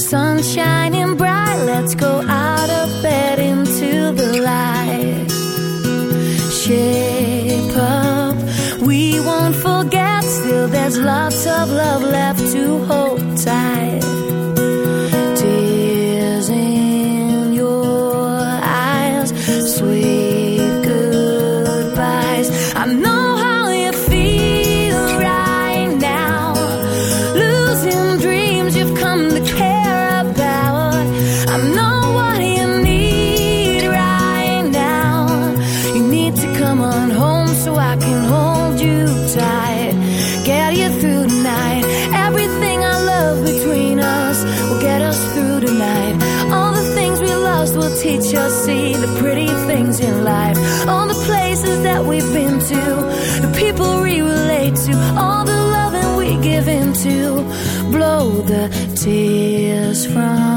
sun shining bright. Let's go out of bed into the light. Shape up, we won't forget. Still, there's lots of love left to hold. the tears from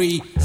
free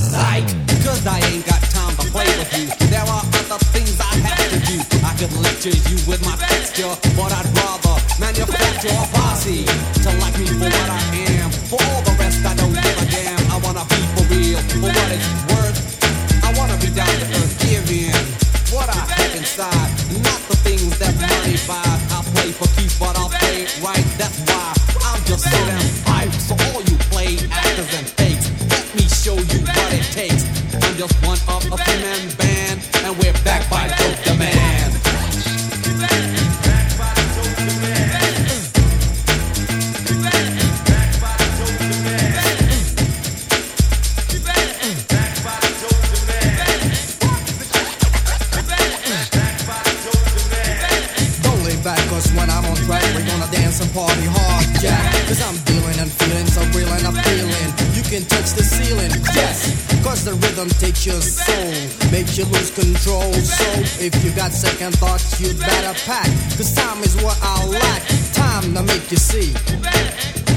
rhythm takes your soul, makes you lose control. So if you got second thoughts, you'd better pack. Cause time is what I lack. Time to make you see.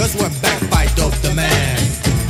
Cause we're back by Dope Demand.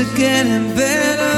It getting better?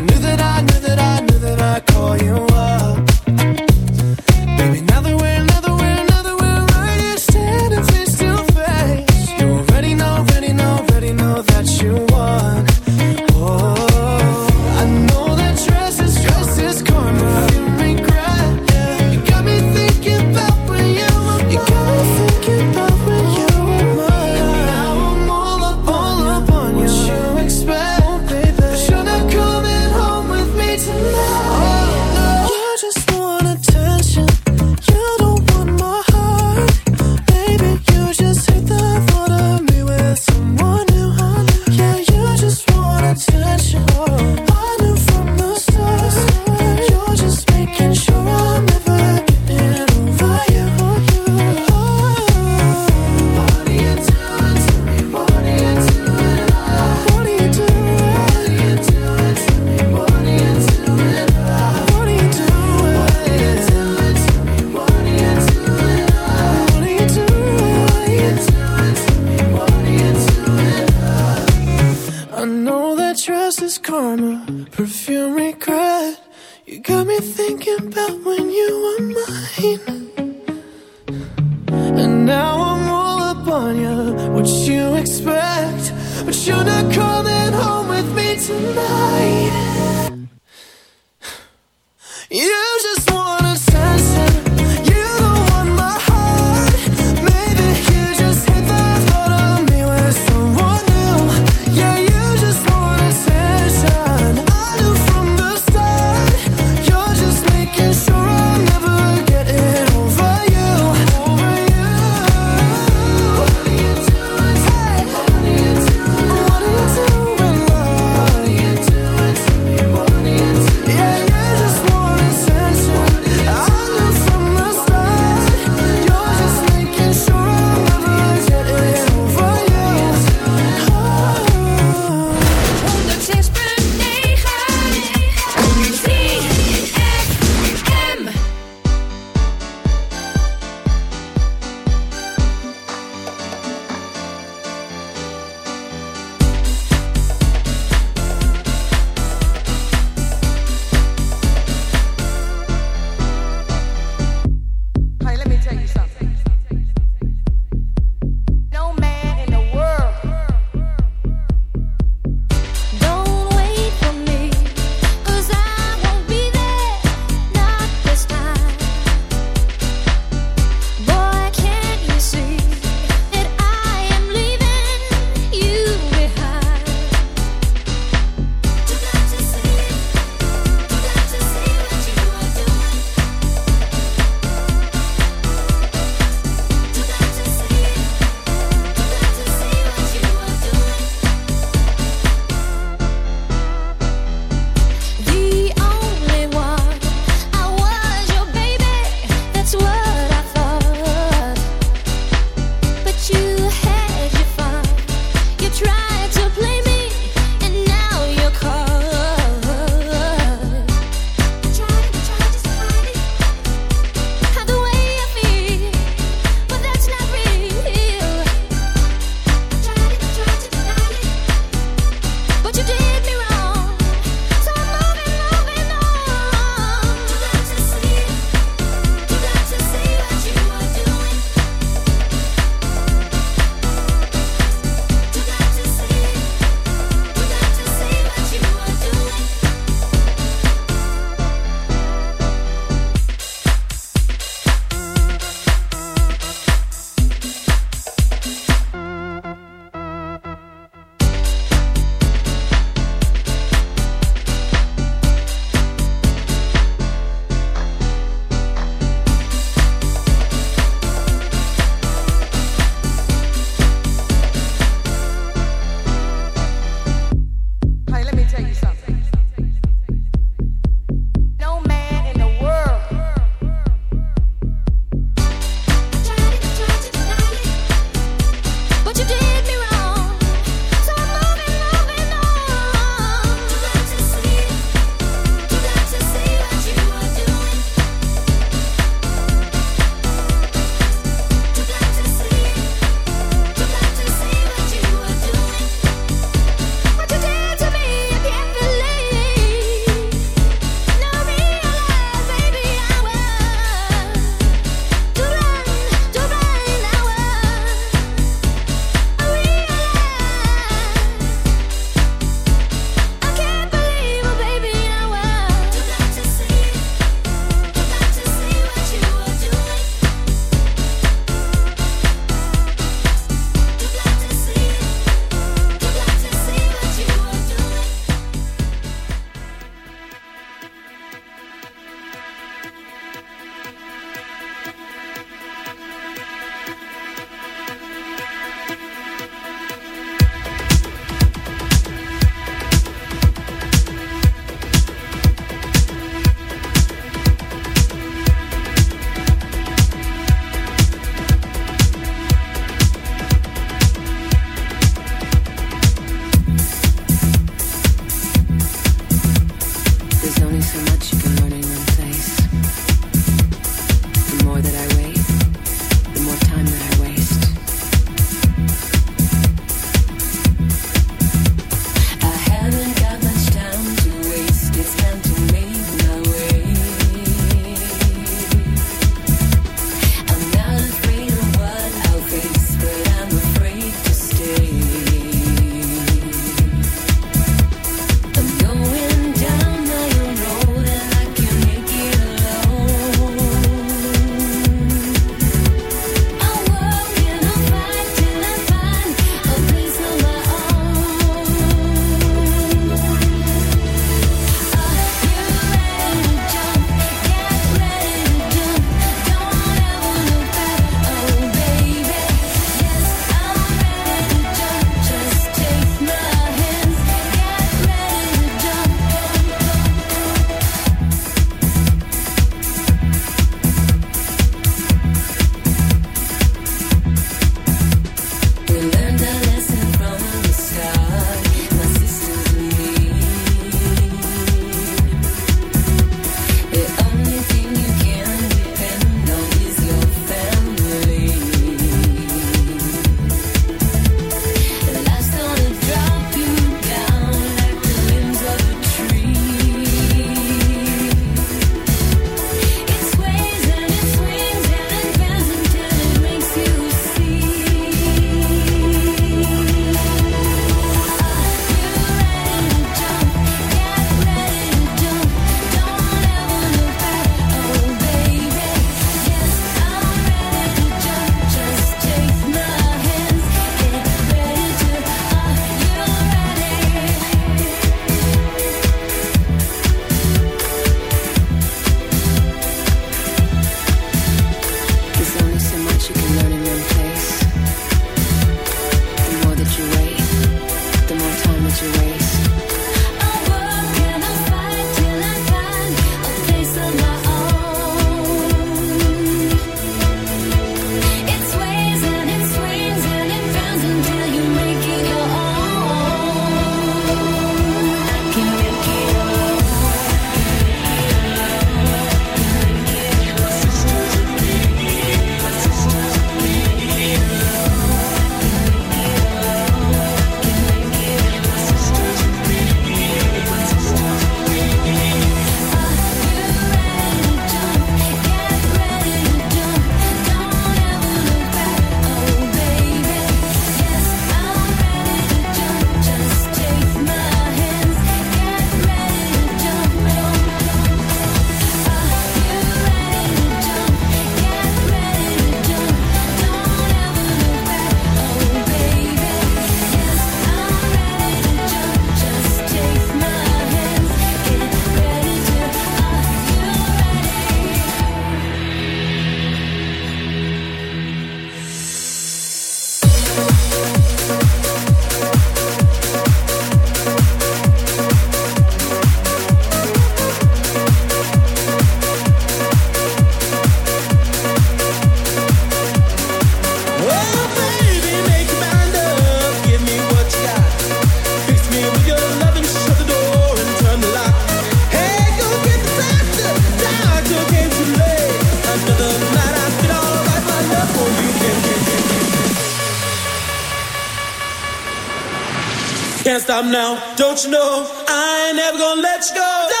Stop now, don't you know? I ain't never gonna let you go.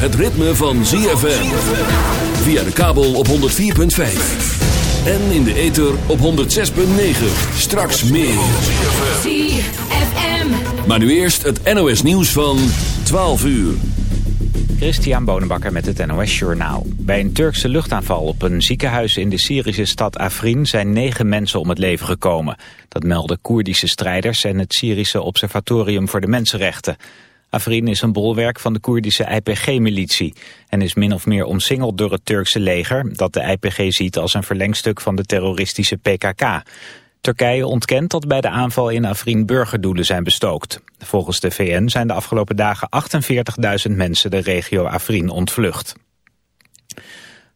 Het ritme van ZFM. Via de kabel op 104.5. En in de ether op 106.9. Straks meer. ZFM. Maar nu eerst het NOS nieuws van 12 uur. Christian Bonenbakker met het NOS Journaal. Bij een Turkse luchtaanval op een ziekenhuis in de Syrische stad Afrin zijn negen mensen om het leven gekomen. Dat melden Koerdische strijders en het Syrische Observatorium voor de Mensenrechten. Afrin is een bolwerk van de Koerdische IPG-militie en is min of meer omsingeld door het Turkse leger dat de IPG ziet als een verlengstuk van de terroristische PKK. Turkije ontkent dat bij de aanval in Afrin burgerdoelen zijn bestookt. Volgens de VN zijn de afgelopen dagen 48.000 mensen de regio Afrin ontvlucht.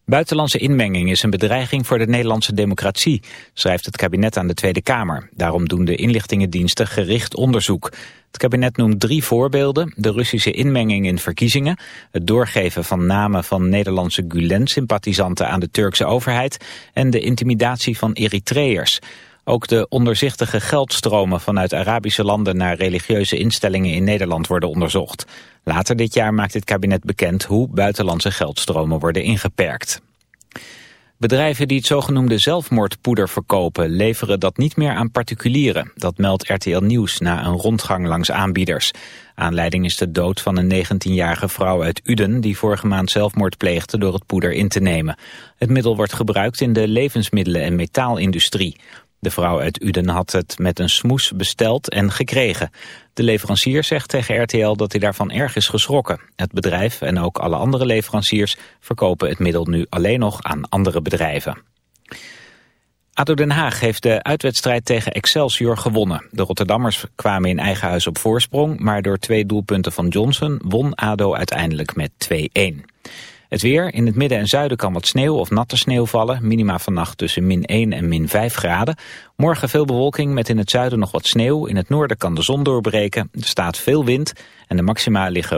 Buitenlandse inmenging is een bedreiging voor de Nederlandse democratie, schrijft het kabinet aan de Tweede Kamer. Daarom doen de inlichtingendiensten gericht onderzoek. Het kabinet noemt drie voorbeelden. De Russische inmenging in verkiezingen, het doorgeven van namen van Nederlandse Gulen-sympathisanten aan de Turkse overheid en de intimidatie van Eritreërs. Ook de onderzichtige geldstromen vanuit Arabische landen naar religieuze instellingen in Nederland worden onderzocht. Later dit jaar maakt het kabinet bekend hoe buitenlandse geldstromen worden ingeperkt. Bedrijven die het zogenoemde zelfmoordpoeder verkopen leveren dat niet meer aan particulieren. Dat meldt RTL Nieuws na een rondgang langs aanbieders. Aanleiding is de dood van een 19-jarige vrouw uit Uden die vorige maand zelfmoord pleegde door het poeder in te nemen. Het middel wordt gebruikt in de levensmiddelen- en metaalindustrie. De vrouw uit Uden had het met een smoes besteld en gekregen. De leverancier zegt tegen RTL dat hij daarvan erg is geschrokken. Het bedrijf en ook alle andere leveranciers verkopen het middel nu alleen nog aan andere bedrijven. ADO Den Haag heeft de uitwedstrijd tegen Excelsior gewonnen. De Rotterdammers kwamen in eigen huis op voorsprong... maar door twee doelpunten van Johnson won ADO uiteindelijk met 2-1. Het weer, in het midden en zuiden kan wat sneeuw of natte sneeuw vallen. Minima vannacht tussen min 1 en min 5 graden. Morgen veel bewolking met in het zuiden nog wat sneeuw. In het noorden kan de zon doorbreken. Er staat veel wind en de maxima liggen